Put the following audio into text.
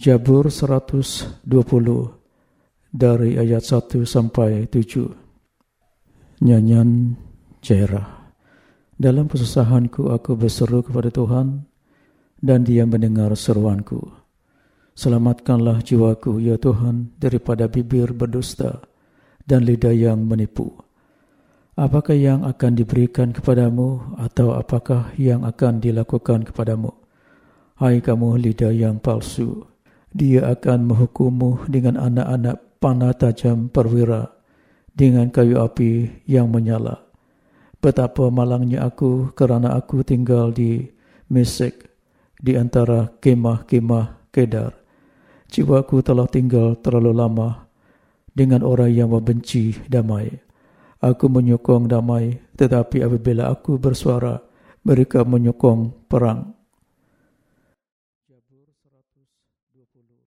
Jabur 120 dari ayat 1 sampai 7. Nyanyian Jairah. Dalam kesusahanku aku berseru kepada Tuhan dan dia mendengar seruanku. Selamatkanlah jiwaku ya Tuhan daripada bibir berdusta dan lidah yang menipu. Apakah yang akan diberikan kepadamu atau apakah yang akan dilakukan kepadamu? Hai kamu lidah yang palsu, dia akan menghukummu dengan anak-anak panah tajam perwira dengan kayu api yang menyala. Betapa malangnya aku kerana aku tinggal di Mesek di antara kemah-kemah kedar. Jiwaku telah tinggal terlalu lama dengan orang yang membenci damai. Aku menyokong damai tetapi apabila aku bersuara mereka menyokong perang. Mazmur